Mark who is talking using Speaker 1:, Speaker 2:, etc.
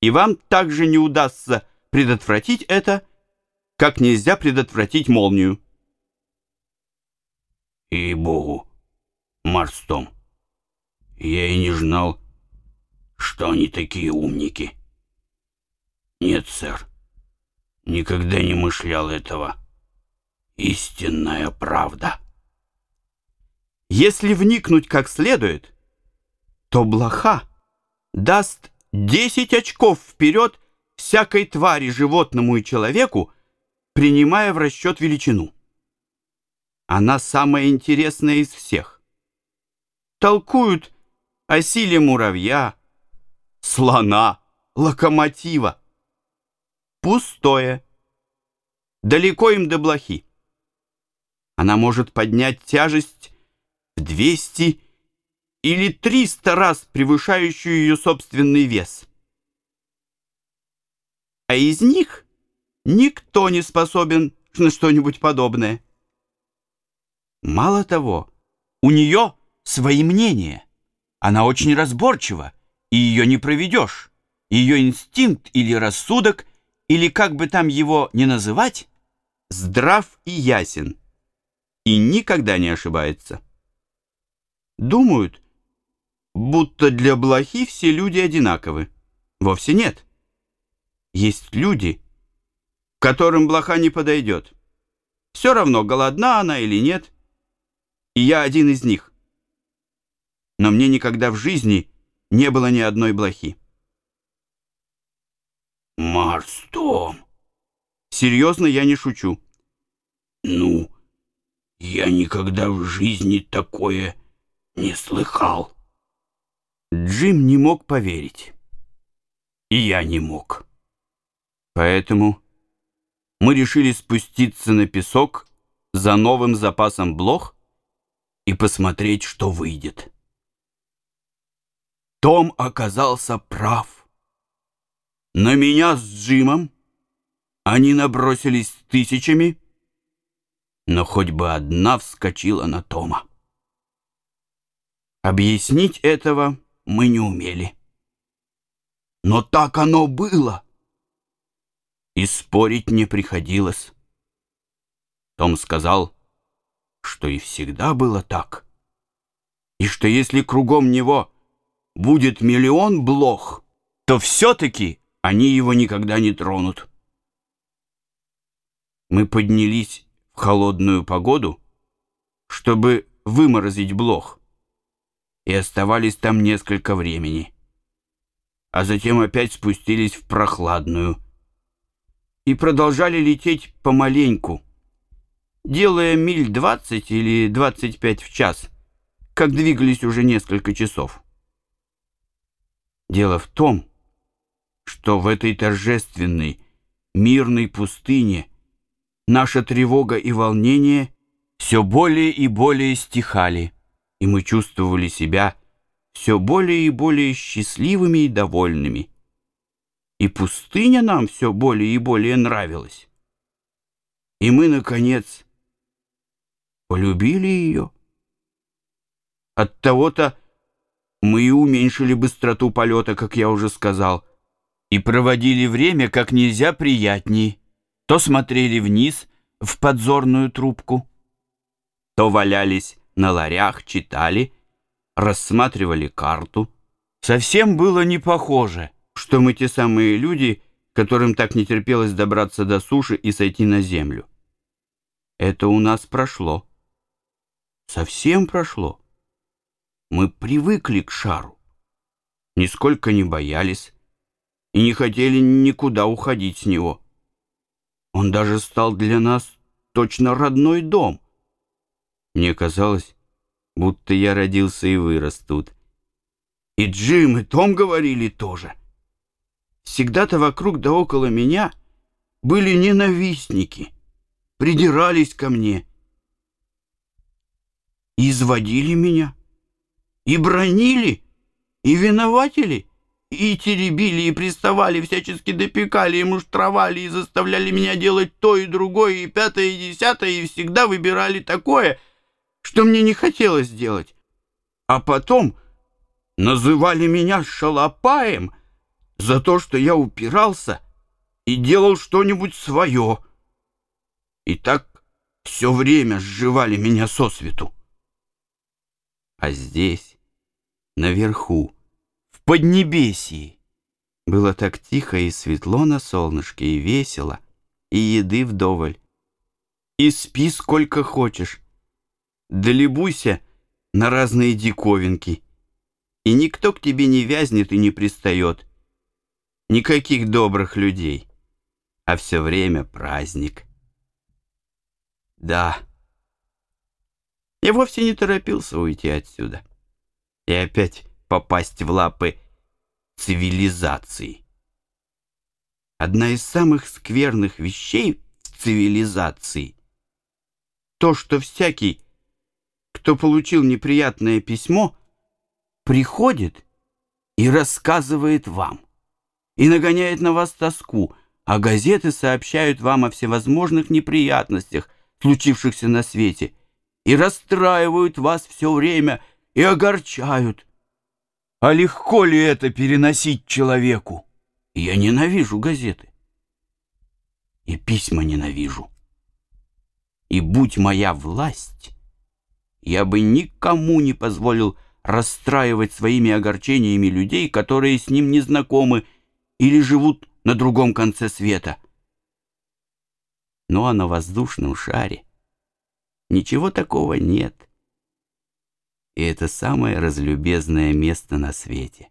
Speaker 1: И вам также не удастся предотвратить это, как нельзя предотвратить молнию.
Speaker 2: И богу, Марстом, я и не знал, что они такие умники. Нет, сэр, никогда не мышлял этого. Истинная правда.
Speaker 1: Если вникнуть как следует, то блоха даст 10 очков вперед всякой твари, животному и человеку, принимая в расчет величину. Она самая интересная из всех. Толкуют о силе муравья, слона, локомотива. Пустое. Далеко им до блохи. Она может поднять тяжесть в 200 или 300 раз превышающую ее собственный вес. А из них никто не способен на что-нибудь подобное. Мало того, у нее свои мнения. Она очень разборчива, и ее не проведешь. Ее инстинкт или рассудок, или как бы там его ни называть, здрав и ясен, и никогда не ошибается. Думают, будто для блохи все люди одинаковы. Вовсе нет. Есть люди, которым блоха не подойдет. Все равно, голодна она или нет. И я один из них. Но мне никогда в жизни не было ни одной блохи.
Speaker 2: Марстом.
Speaker 1: Серьезно, я не шучу.
Speaker 2: Ну, я никогда в жизни такое не слыхал.
Speaker 1: Джим не мог поверить. И я не мог. Поэтому мы решили спуститься на песок за новым запасом блох и посмотреть, что выйдет. Том оказался прав. На меня с Джимом они набросились тысячами, но хоть бы одна вскочила на Тома. Объяснить этого мы не умели. Но так оно было. И спорить не приходилось. Том сказал, что и всегда было так. И что если кругом него будет миллион блох, то все-таки они его никогда не тронут. Мы поднялись в холодную погоду, чтобы выморозить блох и оставались там несколько времени. А затем опять спустились в прохладную и продолжали лететь помаленьку, делая миль 20 или 25 в час, как двигались уже несколько часов. Дело в том, что в этой торжественной, мирной пустыне наша тревога и волнение все более и более стихали и мы чувствовали себя все более и более счастливыми и довольными. И пустыня нам все более и более нравилась. И мы, наконец, полюбили ее. От того-то мы и уменьшили быстроту полета, как я уже сказал, и проводили время как нельзя приятнее. То смотрели вниз в подзорную трубку, то валялись на ларях читали, рассматривали карту. Совсем было не похоже, что мы те самые люди, которым так не терпелось добраться до суши и сойти на землю. Это у нас прошло. Совсем прошло. Мы привыкли к шару, нисколько не боялись и не хотели никуда уходить с него. Он даже стал для нас точно родной дом — мне казалось, будто я родился и вырос тут. И Джим, и Том говорили тоже. Всегда-то вокруг да около меня были ненавистники, придирались ко мне, изводили меня, и бронили, и виноватили, и теребили, и приставали, всячески допекали, и муштровали, и заставляли меня делать то и другое, и пятое, и десятое, и всегда выбирали такое — что мне не хотелось делать. А потом называли меня шалопаем за то, что я упирался и делал что-нибудь свое. И так все время сживали меня со свету. А здесь, наверху, в Поднебесье, было так тихо и светло на солнышке, и весело, и еды вдоволь. И спи сколько хочешь, да любуйся на разные диковинки. И никто к тебе не вязнет и не пристает. Никаких добрых людей, а все время праздник. Да, я вовсе не торопился уйти отсюда и опять попасть в лапы цивилизации. Одна из самых скверных вещей в цивилизации — то, что всякий, кто получил неприятное письмо, приходит и рассказывает вам, и нагоняет на вас тоску, а газеты сообщают вам о всевозможных неприятностях, случившихся на свете, и расстраивают вас все время, и огорчают. А легко ли это переносить человеку? Я ненавижу газеты. И письма ненавижу. И будь моя власть, я бы никому не позволил расстраивать своими огорчениями людей, которые с ним не знакомы или живут на другом конце света. Ну а на воздушном шаре ничего такого нет. И это самое разлюбезное место на свете.